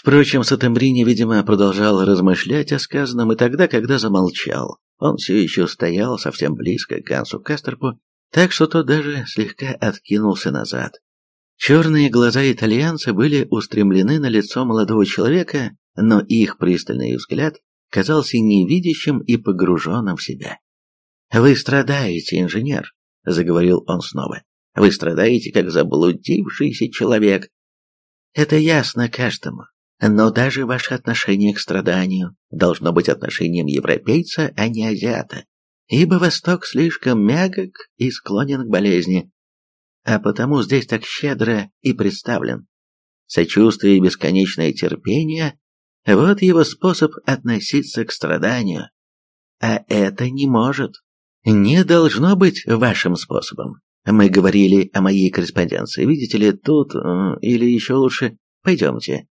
Впрочем, Сатембрини, видимо, продолжал размышлять о сказанном и тогда, когда замолчал. Он все еще стоял совсем близко к Гансу Кастерпу, так что тот даже слегка откинулся назад. Черные глаза итальянца были устремлены на лицо молодого человека, но их пристальный взгляд казался невидящим и погруженным в себя. «Вы страдаете, инженер», — заговорил он снова. «Вы страдаете, как заблудившийся человек. Это ясно каждому. Но даже ваше отношение к страданию должно быть отношением европейца, а не азиата, ибо Восток слишком мягок и склонен к болезни, а потому здесь так щедро и представлен. Сочувствие и бесконечное терпение – вот его способ относиться к страданию. А это не может, не должно быть вашим способом. Мы говорили о моей корреспонденции, видите ли, тут, или еще лучше, пойдемте,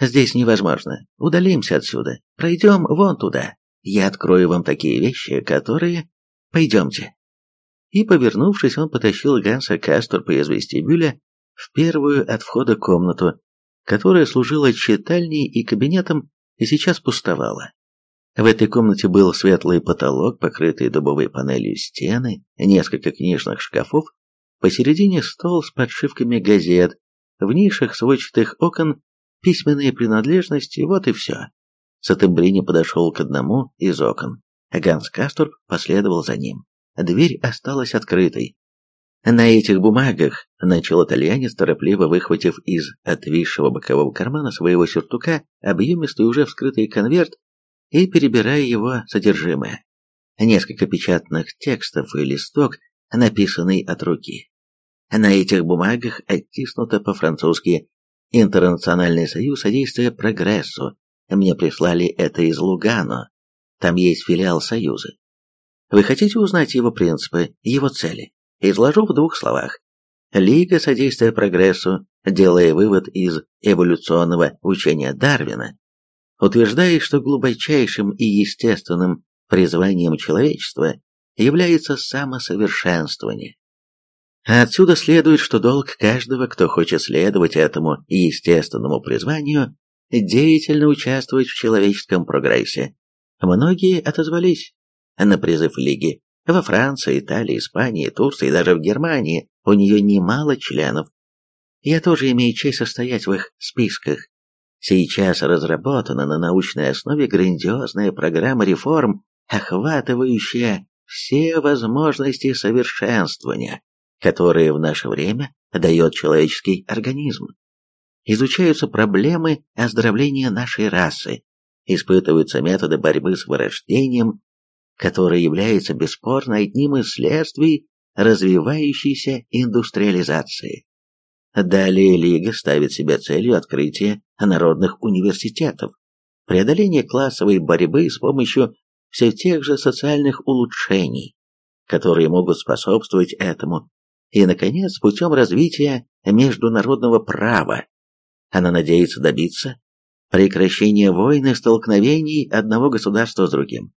Здесь невозможно. Удалимся отсюда. Пройдем вон туда. Я открою вам такие вещи, которые... Пойдемте». И, повернувшись, он потащил Ганса Касторпа из вестибюля в первую от входа комнату, которая служила читальней и кабинетом и сейчас пустовала. В этой комнате был светлый потолок, покрытый дубовой панелью стены, несколько книжных шкафов, посередине стол с подшивками газет, в нишах сводчатых окон письменные принадлежности, вот и все. Сатембрини подошел к одному из окон. Ганс Касторп последовал за ним. Дверь осталась открытой. На этих бумагах, начал итальянец, торопливо выхватив из отвисшего бокового кармана своего сюртука объемистый уже вскрытый конверт и перебирая его содержимое. Несколько печатных текстов и листок, написанный от руки. На этих бумагах оттиснуто по-французски Интернациональный союз содействия прогрессу. Мне прислали это из Лугано. Там есть филиал союза. Вы хотите узнать его принципы, его цели? Изложу в двух словах. Лига содействия прогрессу, делая вывод из эволюционного учения Дарвина, утверждает, что глубочайшим и естественным призванием человечества является самосовершенствование. Отсюда следует, что долг каждого, кто хочет следовать этому естественному призванию, деятельно участвовать в человеческом прогрессе. Многие отозвались на призыв Лиги. Во Франции, Италии, Испании, Турции, даже в Германии у нее немало членов. Я тоже имею честь состоять в их списках. Сейчас разработана на научной основе грандиозная программа реформ, охватывающая все возможности совершенствования которые в наше время дает человеческий организм. Изучаются проблемы оздоровления нашей расы, испытываются методы борьбы с вырождением, которое является бесспорно одним из следствий развивающейся индустриализации. Далее Лига ставит себе целью открытия народных университетов, преодоление классовой борьбы с помощью все тех же социальных улучшений, которые могут способствовать этому, и, наконец, путем развития международного права она надеется добиться прекращения войн и столкновений одного государства с другим.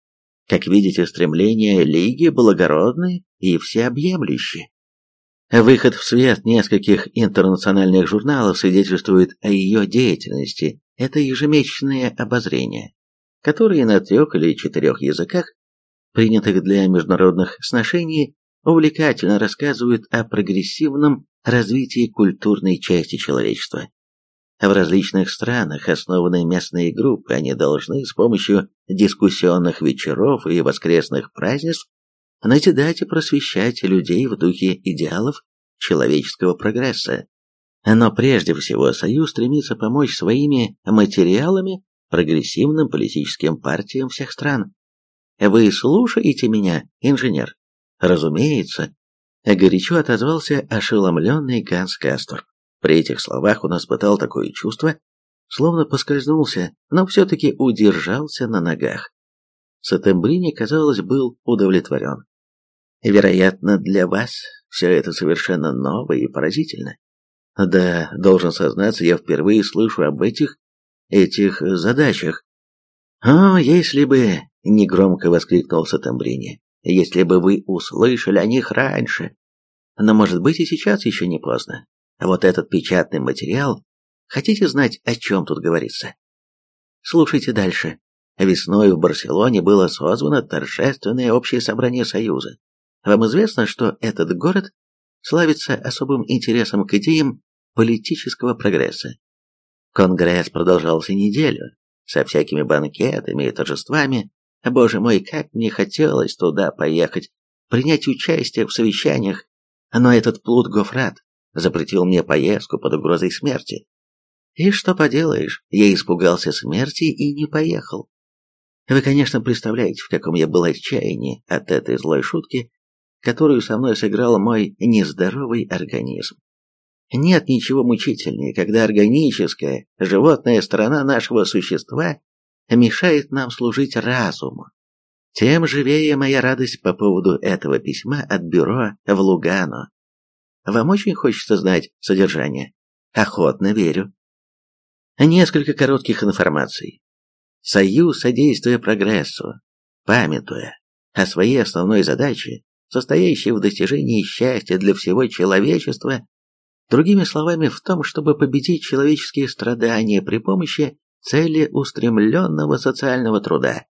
Как видите, стремления Лиги благородны и всеобъемлющи. Выход в свет нескольких интернациональных журналов свидетельствует о ее деятельности. Это ежемесячные обозрения, которые на трех или четырех языках, принятых для международных сношений, увлекательно рассказывают о прогрессивном развитии культурной части человечества. В различных странах основаны местные группы, они должны с помощью дискуссионных вечеров и воскресных празднеств назидать и просвещать людей в духе идеалов человеческого прогресса. Но прежде всего Союз стремится помочь своими материалами прогрессивным политическим партиям всех стран. Вы слушаете меня, инженер? Разумеется, горячо отозвался ошеломленный Ганс Кастор. При этих словах он испытал такое чувство, словно поскользнулся, но все-таки удержался на ногах. Сатембрини, казалось, был удовлетворен. Вероятно, для вас все это совершенно ново и поразительно. Да, должен сознаться, я впервые слышу об этих, этих задачах. О, если бы, негромко воскликнул Сатембрини, если бы вы услышали о них раньше. Но, может быть, и сейчас еще не поздно. Вот этот печатный материал Хотите знать, о чем тут говорится? Слушайте дальше. Весной в Барселоне было созвано торжественное общее собрание Союза. Вам известно, что этот город славится особым интересом к идеям политического прогресса. Конгресс продолжался неделю, со всякими банкетами и торжествами. Боже мой, как мне хотелось туда поехать, принять участие в совещаниях, но этот плут Гофрат запретил мне поездку под угрозой смерти. И что поделаешь, я испугался смерти и не поехал. Вы, конечно, представляете, в каком я был отчаянии от этой злой шутки, которую со мной сыграл мой нездоровый организм. Нет ничего мучительнее, когда органическая, животная сторона нашего существа мешает нам служить разуму. Тем живее моя радость по поводу этого письма от бюро в Лугано. Вам очень хочется знать содержание? Охотно верю. Несколько коротких информаций. Союз содействуя прогрессу, памятуя о своей основной задаче, состоящей в достижении счастья для всего человечества, другими словами, в том, чтобы победить человеческие страдания при помощи целеустремленного социального труда,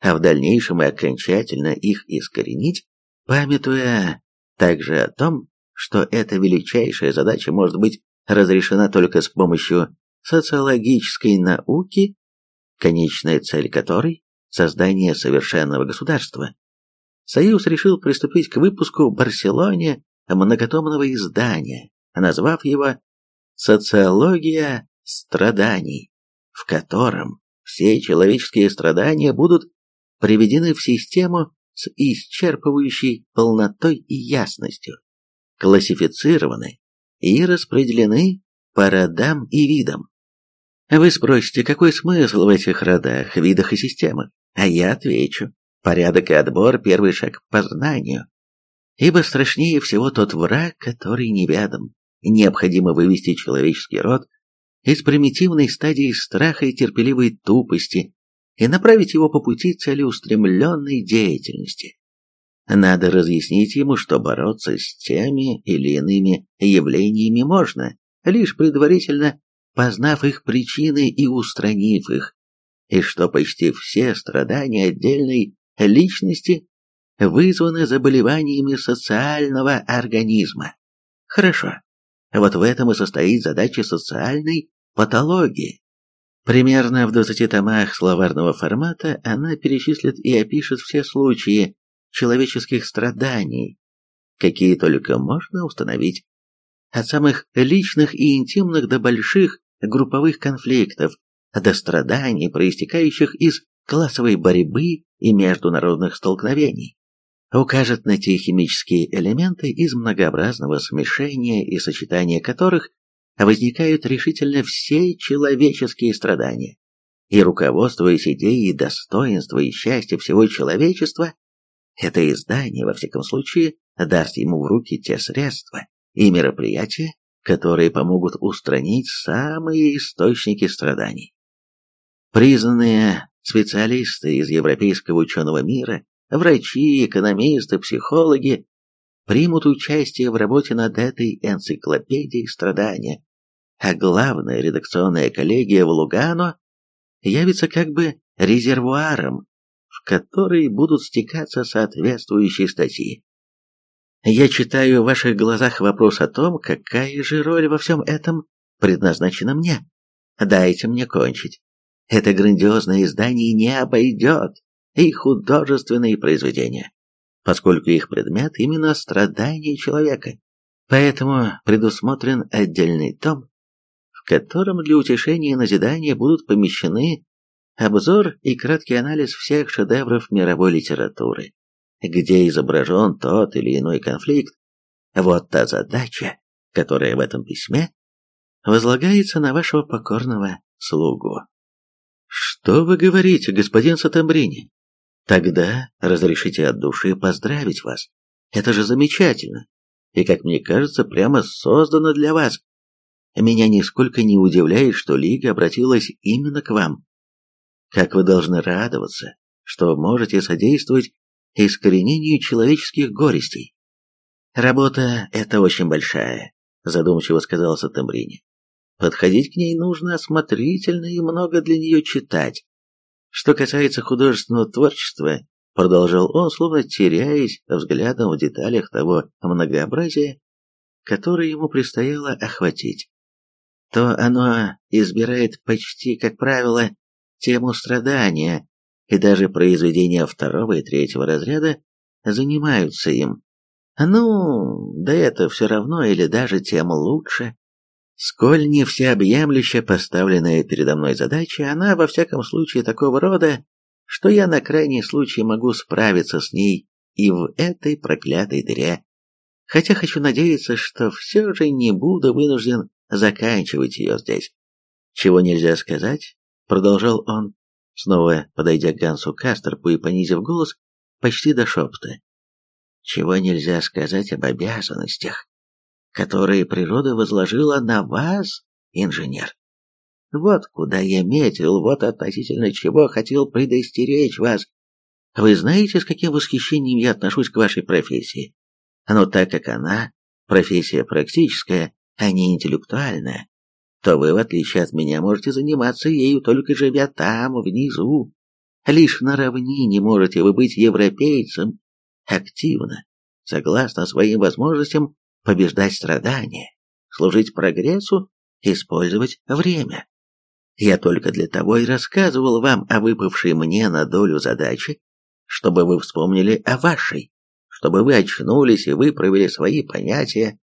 а в дальнейшем и окончательно их искоренить, памятуя также о том, что эта величайшая задача может быть разрешена только с помощью социологической науки конечная цель которой – создание совершенного государства. Союз решил приступить к выпуску в Барселоне многотомного издания, назвав его «Социология страданий», в котором все человеческие страдания будут приведены в систему с исчерпывающей полнотой и ясностью, классифицированы и распределены по родам и видам. Вы спросите, какой смысл в этих родах, видах и системах? А я отвечу. Порядок и отбор – первый шаг к познанию. Ибо страшнее всего тот враг, который неведом. Необходимо вывести человеческий род из примитивной стадии страха и терпеливой тупости и направить его по пути целеустремленной деятельности. Надо разъяснить ему, что бороться с теми или иными явлениями можно, лишь предварительно познав их причины и устранив их, и что почти все страдания отдельной личности вызваны заболеваниями социального организма. Хорошо. Вот в этом и состоит задача социальной патологии. Примерно в 20 томах словарного формата она перечислит и опишет все случаи человеческих страданий, какие только можно установить, от самых личных и интимных до больших групповых конфликтов, до страданий, проистекающих из классовой борьбы и международных столкновений. Укажет на те химические элементы из многообразного смешения и сочетания которых возникают решительно все человеческие страдания. И руководствуясь идеей достоинства и счастья всего человечества, это издание, во всяком случае, даст ему в руки те средства и мероприятия, которые помогут устранить самые источники страданий. Признанные специалисты из европейского ученого мира, врачи, экономисты, психологи примут участие в работе над этой энциклопедией страдания, а главная редакционная коллегия в Лугано явится как бы резервуаром, в который будут стекаться соответствующие статьи. Я читаю в ваших глазах вопрос о том, какая же роль во всем этом предназначена мне. Дайте мне кончить. Это грандиозное издание не обойдет и художественные произведения, поскольку их предмет именно страдание человека. Поэтому предусмотрен отдельный том, котором для утешения и назидания будут помещены обзор и краткий анализ всех шедевров мировой литературы, где изображен тот или иной конфликт, вот та задача, которая в этом письме возлагается на вашего покорного слугу. Что вы говорите, господин Сатамбрини? Тогда разрешите от души поздравить вас. Это же замечательно. И, как мне кажется, прямо создано для вас. Меня нисколько не удивляет, что Лига обратилась именно к вам. Как вы должны радоваться, что можете содействовать искоренению человеческих горестей. Работа эта очень большая, задумчиво сказал Сатамбрини. Подходить к ней нужно осмотрительно и много для нее читать. Что касается художественного творчества, продолжал он, словно теряясь взглядом в деталях того многообразия, которое ему предстояло охватить, то оно избирает почти, как правило, тему страдания, и даже произведения второго и третьего разряда занимаются им. Ну, да это все равно или даже тем лучше. Сколь не всеобъемлюще поставленная передо мной задача, она во всяком случае такого рода, что я на крайний случай могу справиться с ней и в этой проклятой дыре. Хотя хочу надеяться, что все же не буду вынужден заканчивать ее здесь. Чего нельзя сказать, продолжал он, снова подойдя к Гансу Кастерпу и понизив голос почти до шепота. Чего нельзя сказать об обязанностях, которые природа возложила на вас, инженер. Вот куда я метил, вот относительно чего хотел предостеречь вас. Вы знаете, с каким восхищением я отношусь к вашей профессии? Но так как она профессия практическая, а не интеллектуальная, то вы, в отличие от меня, можете заниматься ею только живя там, внизу. Лишь на равнине можете вы быть европейцем, активно, согласно своим возможностям, побеждать страдания, служить прогрессу, использовать время. Я только для того и рассказывал вам о выпавшей мне на долю задачи, чтобы вы вспомнили о вашей, чтобы вы очнулись и выправили свои понятия,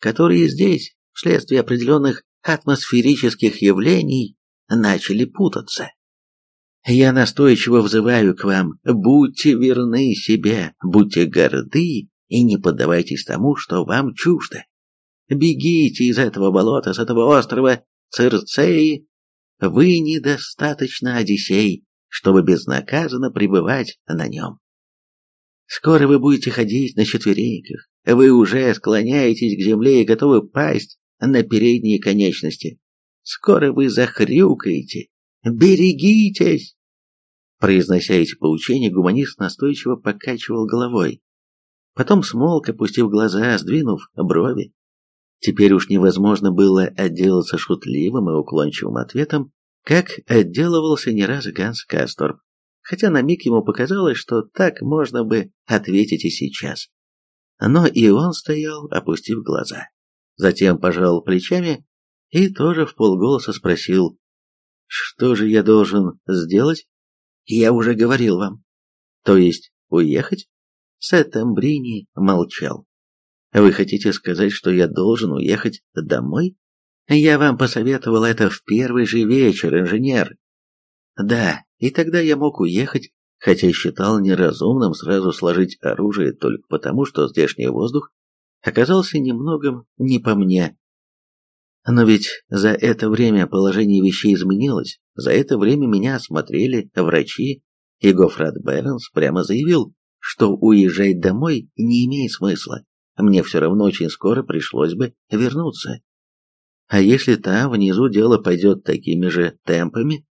которые здесь, вследствие определенных атмосферических явлений, начали путаться. Я настойчиво взываю к вам, будьте верны себе, будьте горды и не поддавайтесь тому, что вам чуждо. Бегите из этого болота, с этого острова Цирцеи. Вы недостаточно Одиссей, чтобы безнаказанно пребывать на нем. Скоро вы будете ходить на четвереньках, вы уже склоняетесь к земле и готовы пасть на передние конечности. Скоро вы захрюкаете. Берегитесь! Произнося эти поучения, гуманист настойчиво покачивал головой. Потом смолк, опустив глаза, сдвинув брови. Теперь уж невозможно было отделаться шутливым и уклончивым ответом, как отделывался не раз Ганс Касторп, хотя на миг ему показалось, что так можно бы ответить и сейчас. Но и он стоял, опустив глаза. Затем пожал плечами и тоже в полголоса спросил, «Что же я должен сделать?» «Я уже говорил вам». «То есть уехать?» Сеттембрини молчал. «Вы хотите сказать, что я должен уехать домой?» «Я вам посоветовал это в первый же вечер, инженер». «Да, и тогда я мог уехать, хотя считал неразумным сразу сложить оружие только потому, что здешний воздух оказался немногом не по мне. Но ведь за это время положение вещей изменилось, за это время меня осмотрели врачи, и Гофрат Бернс прямо заявил, что уезжать домой не имеет смысла, мне все равно очень скоро пришлось бы вернуться. А если там внизу дело пойдет такими же темпами,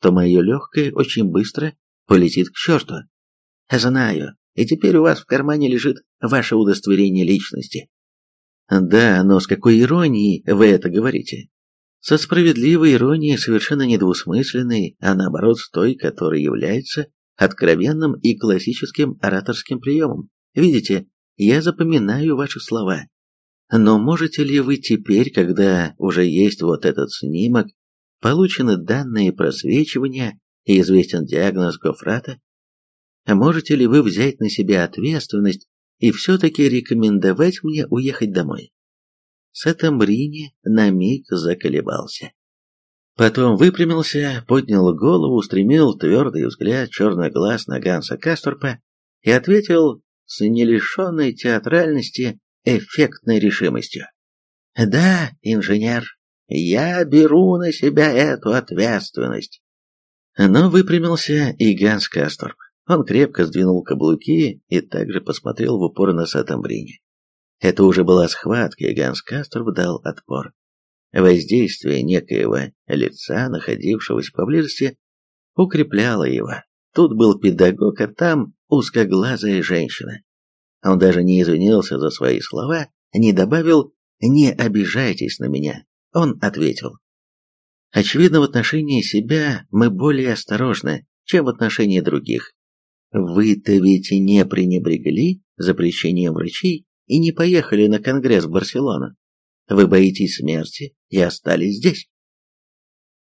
то мое легкое очень быстро полетит к черту. Знаю, и теперь у вас в кармане лежит ваше удостоверение личности. Да, но с какой иронией вы это говорите? Со справедливой иронией, совершенно недвусмысленной, а наоборот с той, которая является откровенным и классическим ораторским приемом. Видите, я запоминаю ваши слова. Но можете ли вы теперь, когда уже есть вот этот снимок, получены данные просвечивания и известен диагноз Гофрата, можете ли вы взять на себя ответственность и все-таки рекомендовать мне уехать домой? Сатамбрини на миг заколебался. Потом выпрямился, поднял голову, устремил твердый взгляд черных глаз на Ганса Касторпа и ответил с нелишенной театральности эффектной решимостью. «Да, инженер, я беру на себя эту ответственность». Но выпрямился и Ганс Касторп. Он крепко сдвинул каблуки и также посмотрел в упор на Сатамбрине. Это уже была схватка, и Ганс Касторп дал отпор. Воздействие некоего лица, находившегося поблизости, укрепляло его. Тут был педагог, а там узкоглазая женщина. Он даже не извинился за свои слова, не добавил «не обижайтесь на меня», он ответил. Очевидно, в отношении себя мы более осторожны, чем в отношении других. Вы-то ведь не пренебрегли запрещением врачей и не поехали на конгресс в Барселону. Вы боитесь смерти и остались здесь.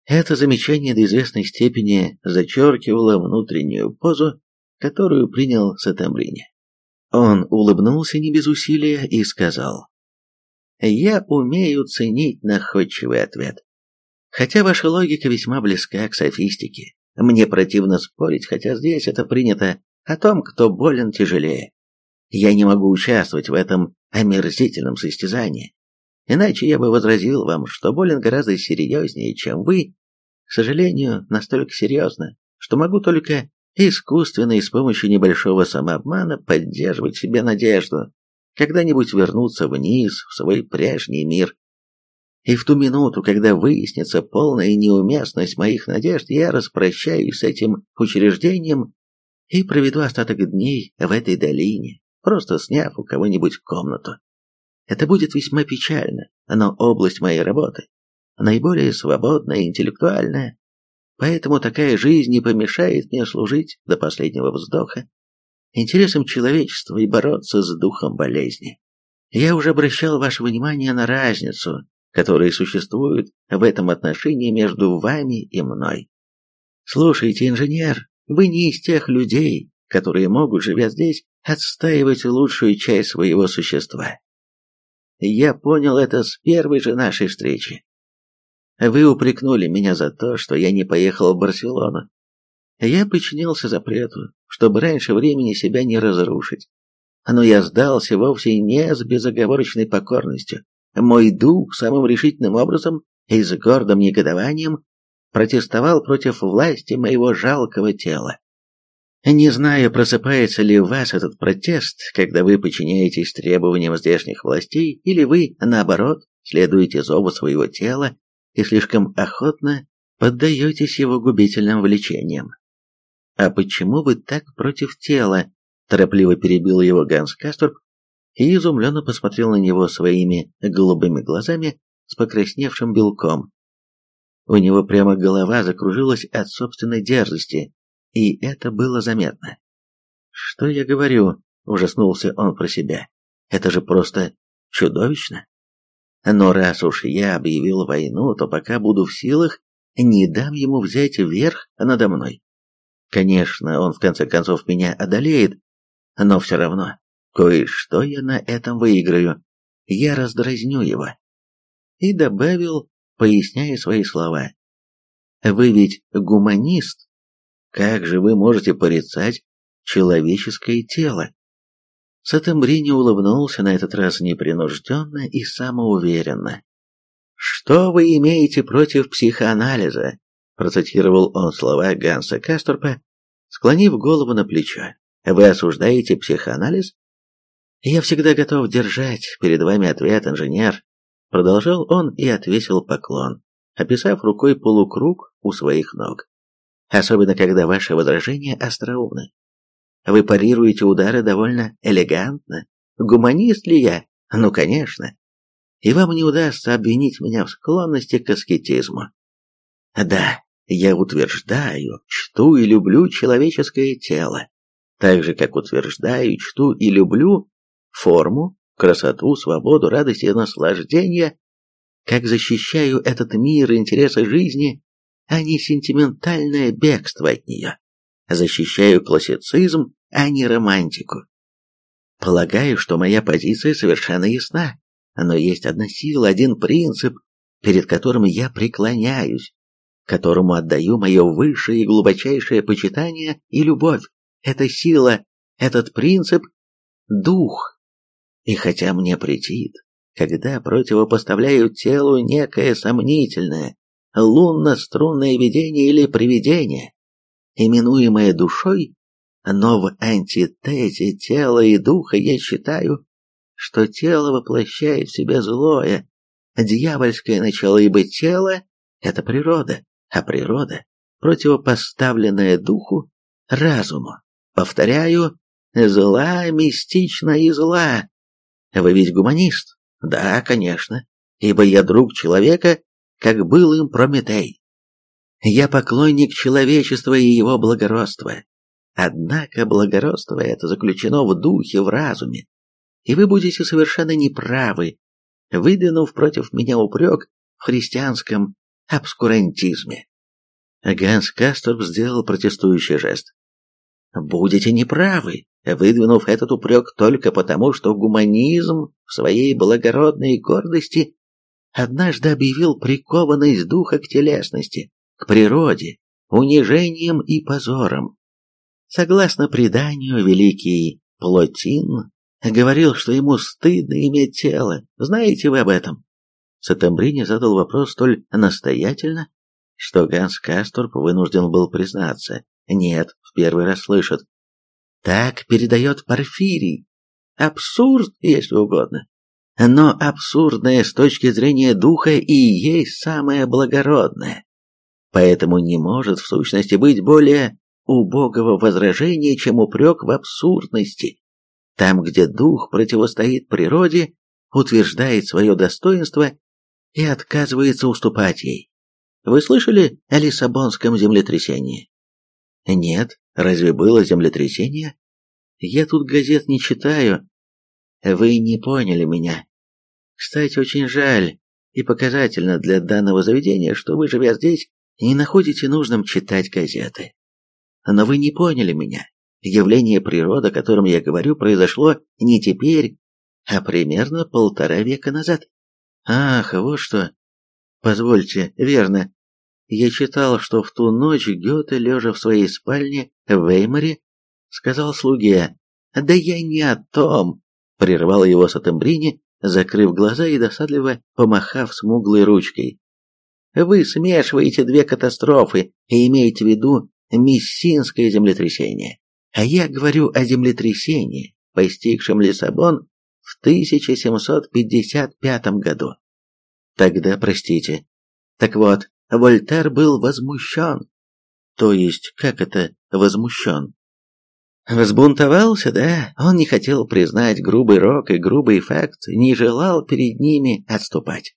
Это замечание до известной степени зачеркивало внутреннюю позу, которую принял Сатамбрини. Он улыбнулся не без усилия и сказал, «Я умею ценить находчивый ответ. Хотя ваша логика весьма близка к софистике. Мне противно спорить, хотя здесь это принято, о том, кто болен тяжелее. Я не могу участвовать в этом омерзительном состязании. Иначе я бы возразил вам, что болен гораздо серьезнее, чем вы. К сожалению, настолько серьезно, что могу только искусственно и с помощью небольшого самообмана поддерживать себе надежду когда-нибудь вернуться вниз в свой прежний мир. И в ту минуту, когда выяснится полная неуместность моих надежд, я распрощаюсь с этим учреждением и проведу остаток дней в этой долине, просто сняв у кого-нибудь комнату. Это будет весьма печально, но область моей работы наиболее свободная и интеллектуальная, поэтому такая жизнь не помешает мне служить до последнего вздоха интересам человечества и бороться с духом болезни. Я уже обращал ваше внимание на разницу, которая существует в этом отношении между вами и мной. Слушайте, инженер, вы не из тех людей, которые могут, живя здесь, отстаивать лучшую часть своего существа. Я понял это с первой же нашей встречи. Вы упрекнули меня за то, что я не поехал в Барселону. Я подчинился запрету, чтобы раньше времени себя не разрушить. Но я сдался вовсе не с безоговорочной покорностью. Мой дух самым решительным образом и с гордым негодованием протестовал против власти моего жалкого тела. Не знаю, просыпается ли в вас этот протест, когда вы подчиняетесь требованиям здешних властей, или вы, наоборот, следуете зову своего тела и слишком охотно поддаетесь его губительным влечениям. «А почему вы так против тела?» – торопливо перебил его Ганс Касторп и изумленно посмотрел на него своими голубыми глазами с покрасневшим белком. У него прямо голова закружилась от собственной дерзости, и это было заметно. «Что я говорю?» – ужаснулся он про себя. «Это же просто чудовищно!» Но раз уж я объявил войну, то пока буду в силах, не дам ему взять верх надо мной. Конечно, он в конце концов меня одолеет, но все равно, кое-что я на этом выиграю. Я раздразню его. И добавил, поясняя свои слова. Вы ведь гуманист, как же вы можете порицать человеческое тело? Сатамбрини улыбнулся на этот раз непринужденно и самоуверенно. «Что вы имеете против психоанализа?» процитировал он слова Ганса Касторпа, склонив голову на плечо. «Вы осуждаете психоанализ?» «Я всегда готов держать перед вами ответ, инженер», продолжал он и отвесил поклон, описав рукой полукруг у своих ног особенно когда ваши возражения остроумны. Вы парируете удары довольно элегантно. Гуманист ли я? Ну, конечно. И вам не удастся обвинить меня в склонности к аскетизму. Да, я утверждаю, чту и люблю человеческое тело, так же, как утверждаю, чту и люблю форму, красоту, свободу, радость и наслаждение, как защищаю этот мир и интересы жизни а не сентиментальное бегство от нее. Защищаю классицизм, а не романтику. Полагаю, что моя позиция совершенно ясна, но есть одна сила, один принцип, перед которым я преклоняюсь, которому отдаю мое высшее и глубочайшее почитание и любовь. Эта сила, этот принцип – дух. И хотя мне претит, когда противопоставляю телу некое сомнительное, лунно-струнное видение или привидение, именуемое душой, но в антитезе тела и духа я считаю, что тело воплощает в себе злое, дьявольское начало, ибо тело – это природа, а природа, противопоставленная духу, разуму. Повторяю, зла, мистично и зла. Вы ведь гуманист? Да, конечно. ибо я друг человека, как был им Прометей. Я поклонник человечества и его благородства. Однако благородство это заключено в духе, в разуме, и вы будете совершенно неправы, выдвинув против меня упрек в христианском обскурантизме. Ганс Касторб сделал протестующий жест. «Будете неправы, выдвинув этот упрек только потому, что гуманизм в своей благородной гордости однажды объявил прикованность духа к телесности, к природе, унижением и позором. Согласно преданию, великий Плотин говорил, что ему стыдно иметь тело. Знаете вы об этом? Сатамбрини задал вопрос столь настоятельно, что Ганс Касторп вынужден был признаться. Нет, в первый раз слышит. Так передает Порфирий. Абсурд, если угодно. Но абсурдное с точки зрения духа и есть самое благородное. Поэтому не может в сущности быть более убогого возражения, чем упрек в абсурдности. Там, где дух противостоит природе, утверждает свое достоинство и отказывается уступать ей. Вы слышали о Лиссабонском землетрясении? Нет, разве было землетрясение? Я тут газет не читаю. Вы не поняли меня. Кстати, очень жаль и показательно для данного заведения, что вы, живя здесь, не находите нужным читать газеты. Но вы не поняли меня. Явление природы, о котором я говорю, произошло не теперь, а примерно полтора века назад. Ах, вот что. Позвольте, верно. Я читал, что в ту ночь Гёте, лежа в своей спальне в Веймаре, сказал слуге. «Да я не о том!» Прервал его Сатембрини, закрыв глаза и досадливо помахав смуглой ручкой. «Вы смешиваете две катастрофы и имеете в виду Мессинское землетрясение. А я говорю о землетрясении, постигшем Лиссабон в 1755 году. Тогда, простите. Так вот, Вольтер был возмущен. То есть, как это возмущен? Взбунтовался, да? Он не хотел признать грубый рок и грубый факт, не желал перед ними отступать.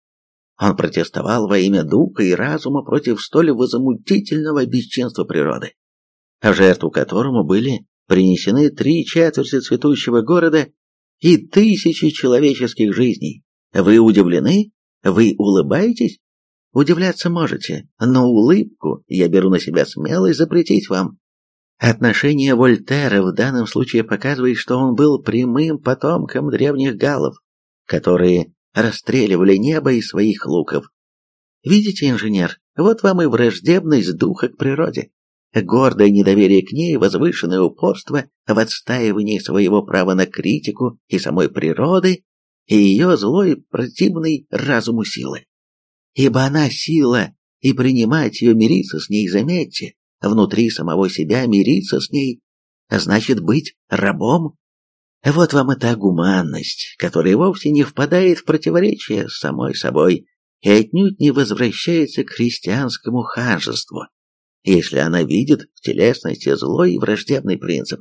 Он протестовал во имя духа и разума против столь возмутительного бесчинства природы, жертву которому были принесены три четверти цветущего города и тысячи человеческих жизней. Вы удивлены? Вы улыбаетесь? Удивляться можете, но улыбку я беру на себя смелость запретить вам. Отношение Вольтера в данном случае показывает, что он был прямым потомком древних галлов, которые расстреливали небо из своих луков. Видите, инженер, вот вам и враждебность духа к природе. Гордое недоверие к ней, возвышенное упорство в отстаивании своего права на критику и самой природы, и ее злой противный разуму силы. Ибо она сила, и принимать ее, мириться с ней, заметьте, внутри самого себя мириться с ней, значит быть рабом вот вам и та гуманность, которая вовсе не впадает в противоречие с самой собой и отнюдь не возвращается к христианскому ханжеству, если она видит в телесности злой и враждебный принцип.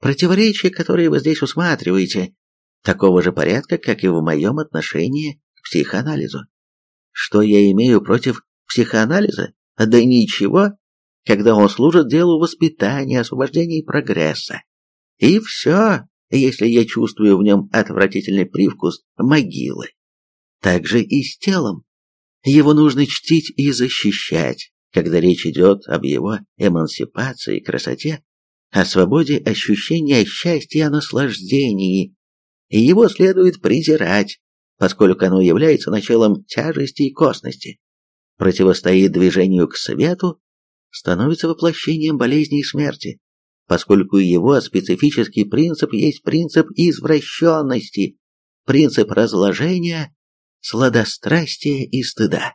Противоречие, которое вы здесь усматриваете, такого же порядка, как и в моем отношении к психоанализу. Что я имею против психоанализа? Да ничего, когда он служит делу воспитания, освобождения и прогресса. И все, если я чувствую в нем отвратительный привкус могилы. Так же и с телом. Его нужно чтить и защищать, когда речь идет об его эмансипации красоте, о свободе ощущения счастья и наслаждении. И его следует презирать, поскольку оно является началом тяжести и косности, противостоит движению к свету, становится воплощением болезни и смерти поскольку его специфический принцип есть принцип извращенности, принцип разложения, сладострастия и стыда.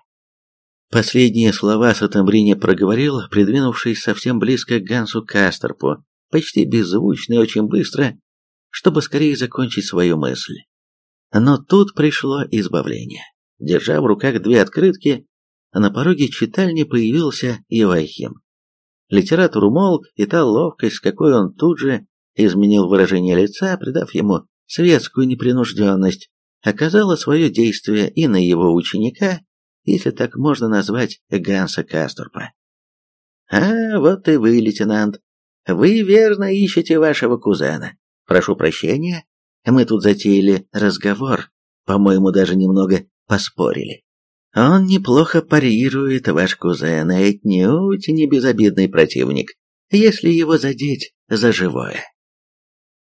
Последние слова Сатамбрини проговорил, придвинувшись совсем близко к Гансу Кастерпу, почти беззвучно и очень быстро, чтобы скорее закончить свою мысль. Но тут пришло избавление. Держа в руках две открытки, на пороге читальни появился Ивахим. Литератор умолк, и та ловкость, с какой он тут же изменил выражение лица, придав ему светскую непринужденность, оказало свое действие и на его ученика, если так можно назвать Ганса Касторпа. «А, вот и вы, лейтенант. Вы верно ищете вашего кузена. Прошу прощения, мы тут затеяли разговор, по-моему, даже немного поспорили. Он неплохо парирует, ваш кузен, и отнюдь не безобидный противник, если его задеть за живое.